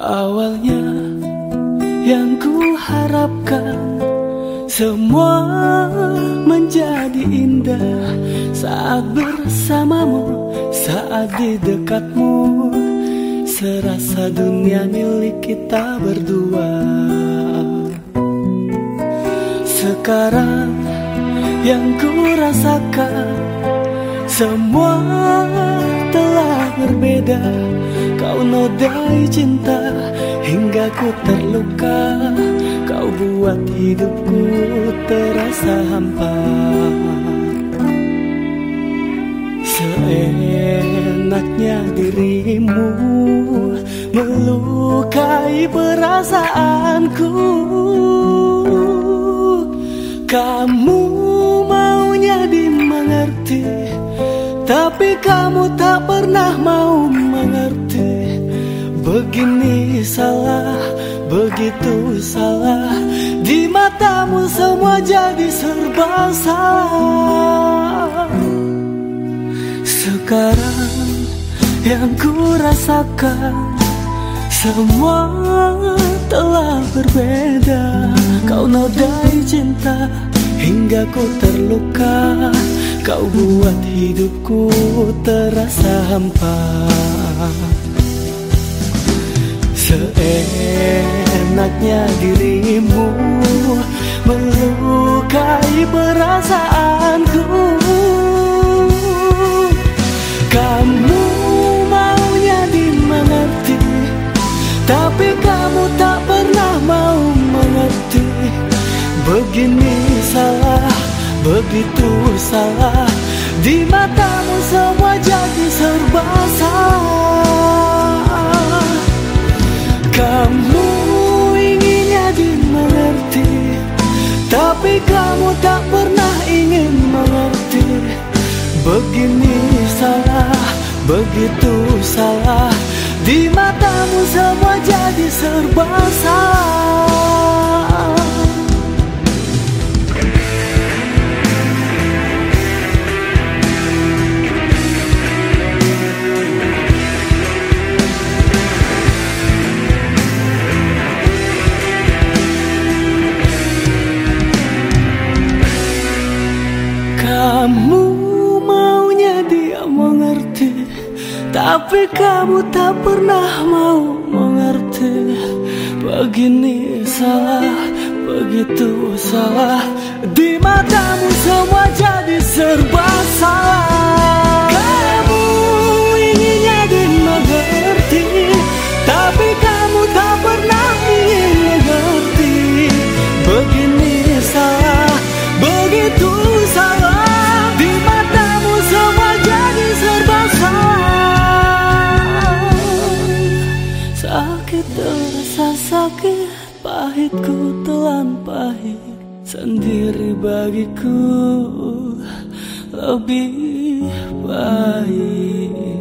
Awalnya yang ku harapkan semua menjadi indah saat bersamamu, saat di dekatmu. Serasa dunia milik kita berdua. Sekarang yang ku rasakan semua telah berbeda. Kau nodai cinta hingga ku terluka Kau buat hidupku terasa hampa. Seenaknya dirimu melukai perasaanku. Kamu maunya dimengerti Tapi kamu tak pernah mau mengerti. Begini salah, begitu salah. Di matamu semua jadi serba salah. Sekarang yang ku rasakan Semua telah berbeda. Kau nodai cinta hingga ku terluka. Kau buat hidupku terasa hampa Seenaknya dirimu melukai perasaanku. Kamu maunya dimengerti Tapi kamu tak pernah mau mengerti. Begini salah, begitu salah Di matamu kamu tak pernah ingin mengerti. Begini salah, begitu salah. Di matamu semua jadi serba salah Tapi kamu tak pernah mau mengerti Begini salah, begitu salah. Di terasa sakit, pahitku telan pahit Sendiri bagiku lebih baik